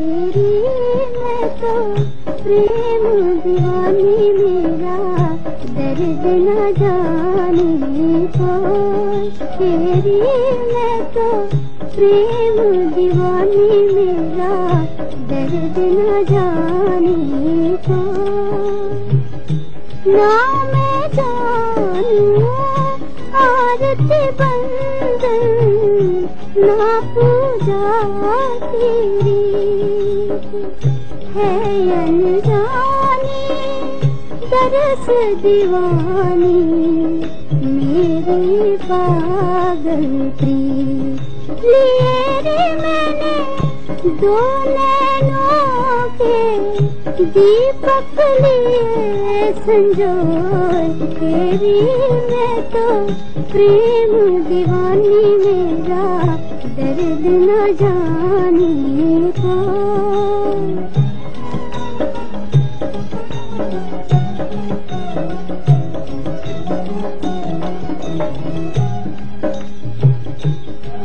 تیری میں تو پریم دیوانی میرا درد نہ جانے کو تیری میں تو پریم دیوانی میرا درد نہ جانے کو نہ میں جانوں آرتی بندن نہ پوجا تیری درس دیوانی میری پاگل پری لیے رے میں نے دو نینوں کے دیپک لیے سنجوئے تیری میں تو پریم دیوانی میرا درد نہ جانے کو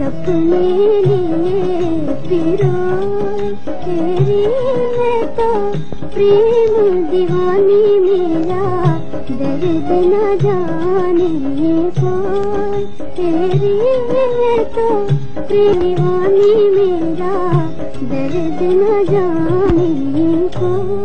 سپنے لیے پھرو تیری میں تو پریم دیوانی میرا درد نہ جانے کو تیری میں تو پریم دیوانی میرا درد نہ جانے کو